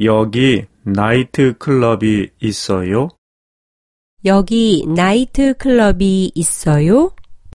여기 나이트 클럽이 있어요? 여기 나이트 클럽이 있어요?